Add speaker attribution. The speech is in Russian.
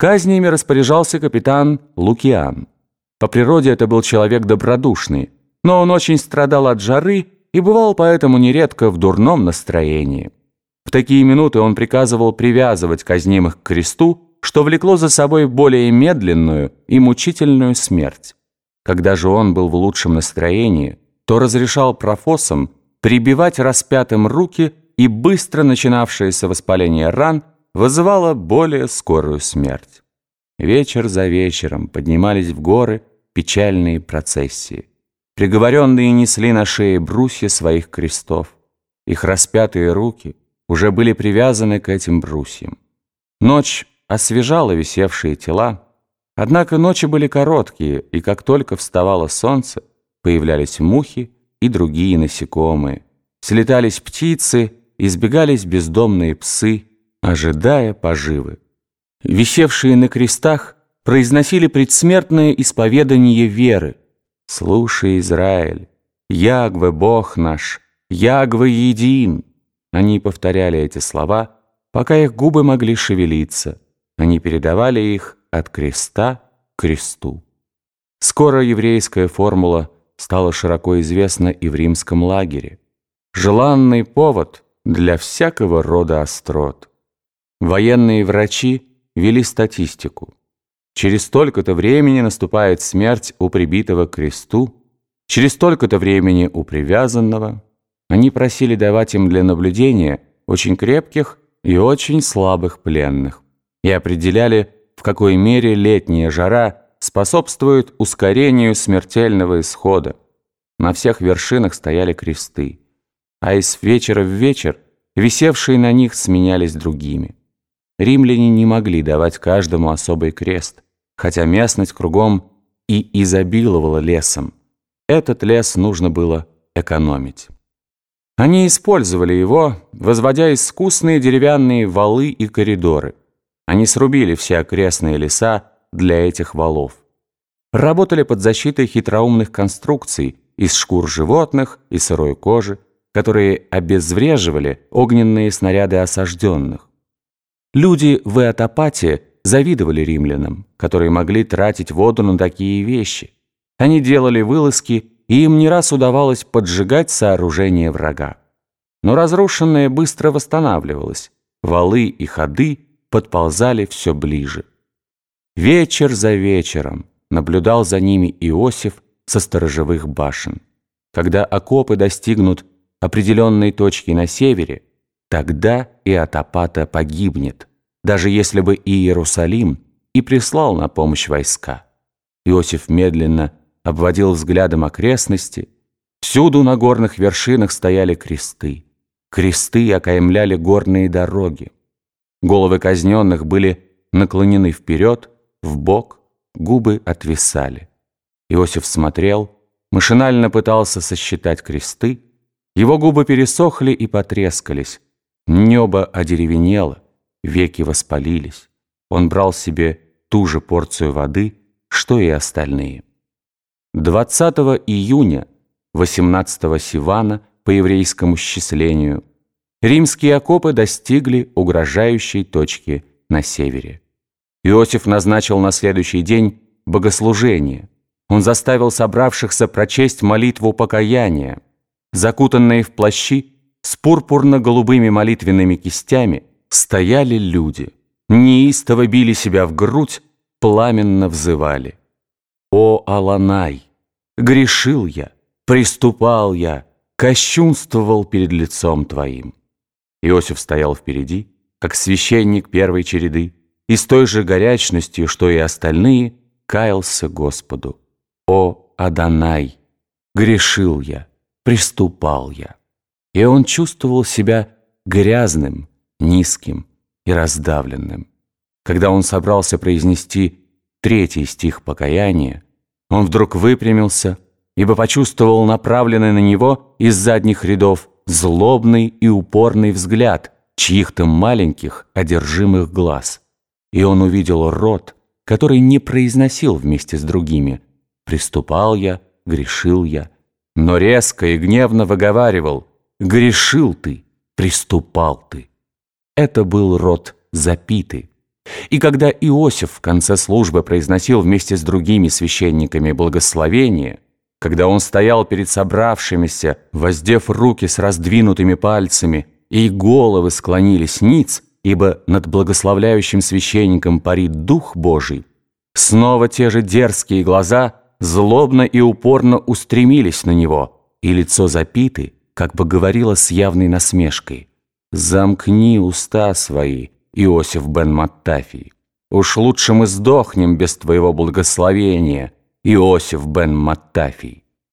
Speaker 1: Казнями распоряжался капитан Лукиан. По природе это был человек добродушный, но он очень страдал от жары и бывал поэтому нередко в дурном настроении. В такие минуты он приказывал привязывать казнимых к кресту, что влекло за собой более медленную и мучительную смерть. Когда же он был в лучшем настроении, то разрешал профосам прибивать распятым руки, и быстро начинавшееся воспаление ран вызывало более скорую смерть. Вечер за вечером поднимались в горы печальные процессии. Приговоренные несли на шее брусья своих крестов. Их распятые руки уже были привязаны к этим брусьям. Ночь освежала висевшие тела, однако ночи были короткие, и как только вставало солнце, появлялись мухи и другие насекомые, слетались птицы, избегались бездомные псы, ожидая поживы. Висевшие на крестах произносили предсмертное исповедание веры, «Слушай, Израиль, Ягве Бог наш, Ягве един». Они повторяли эти слова, пока их губы могли шевелиться. Они передавали их от креста к кресту. Скоро еврейская формула стала широко известна и в римском лагере. Желанный повод для всякого рода острот. Военные врачи вели статистику. Через столько-то времени наступает смерть у прибитого к кресту, через столько-то времени у привязанного. Они просили давать им для наблюдения очень крепких и очень слабых пленных и определяли, в какой мере летняя жара способствует ускорению смертельного исхода. На всех вершинах стояли кресты, а из вечера в вечер висевшие на них сменялись другими. Римляне не могли давать каждому особый крест, хотя местность кругом и изобиловала лесом. Этот лес нужно было экономить. Они использовали его, возводя искусные деревянные валы и коридоры. Они срубили все окрестные леса для этих валов. Работали под защитой хитроумных конструкций из шкур животных и сырой кожи, которые обезвреживали огненные снаряды осажденных. Люди в Эотопате завидовали римлянам, которые могли тратить воду на такие вещи. Они делали вылазки, и им не раз удавалось поджигать сооружение врага. Но разрушенное быстро восстанавливалось, валы и ходы подползали все ближе. Вечер за вечером наблюдал за ними Иосиф со сторожевых башен. Когда окопы достигнут определенной точки на севере, Тогда и Атапата погибнет, даже если бы и Иерусалим и прислал на помощь войска. Иосиф медленно обводил взглядом окрестности. Всюду на горных вершинах стояли кресты. Кресты окаймляли горные дороги. Головы казненных были наклонены вперед, в бок, губы отвисали. Иосиф смотрел, машинально пытался сосчитать кресты. Его губы пересохли и потрескались. Небо одеревенело, веки воспалились. Он брал себе ту же порцию воды, что и остальные. 20 июня 18 Сивана по еврейскому счислению римские окопы достигли угрожающей точки на севере. Иосиф назначил на следующий день богослужение. Он заставил собравшихся прочесть молитву покаяния. Закутанные в плащи, с пурпурно-голубыми молитвенными кистями стояли люди, неистово били себя в грудь, пламенно взывали. «О, Аланай! Грешил я, приступал я, кощунствовал перед лицом Твоим». Иосиф стоял впереди, как священник первой череды, и с той же горячностью, что и остальные, каялся Господу. «О, Адонай! Грешил я, приступал я» и он чувствовал себя грязным, низким и раздавленным. Когда он собрался произнести третий стих покаяния, он вдруг выпрямился, ибо почувствовал направленный на него из задних рядов злобный и упорный взгляд чьих-то маленьких одержимых глаз. И он увидел рот, который не произносил вместе с другими «Приступал я, грешил я», но резко и гневно выговаривал Грешил ты, приступал ты. Это был род запитый, И когда Иосиф в конце службы произносил вместе с другими священниками благословение, когда он стоял перед собравшимися, воздев руки с раздвинутыми пальцами, и головы склонились ниц, ибо над благословляющим священником парит Дух Божий, снова те же дерзкие глаза злобно и упорно устремились на него, и лицо запиты, как бы говорило с явной насмешкой. «Замкни уста свои, Иосиф бен Маттафий. Уж лучше мы сдохнем без твоего благословения, Иосиф бен Маттафий».